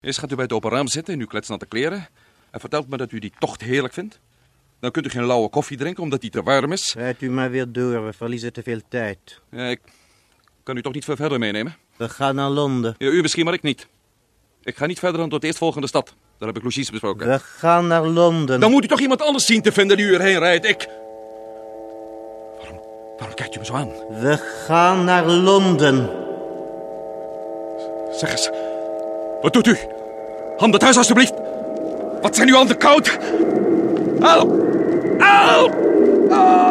Eerst gaat u bij het open raam zitten in uw kletsnatte kleren en vertelt me dat u die tocht heerlijk vindt. Dan kunt u geen lauwe koffie drinken omdat die te warm is. Rijd u maar weer door, we verliezen te veel tijd. Ja, ik kan u toch niet veel verder meenemen? We gaan naar Londen. Ja, u misschien, maar ik niet. Ik ga niet verder dan tot de eerstvolgende stad. Daar heb ik logies besproken. We gaan naar Londen. Dan moet u toch iemand anders zien te vinden die u erheen rijdt. Ik... Waarom, waarom kijkt u me zo aan? We gaan naar Londen. Zeg eens, wat doet u? Handen thuis huis alstublieft. Wat zijn u al de koud? Help! Help! Ah!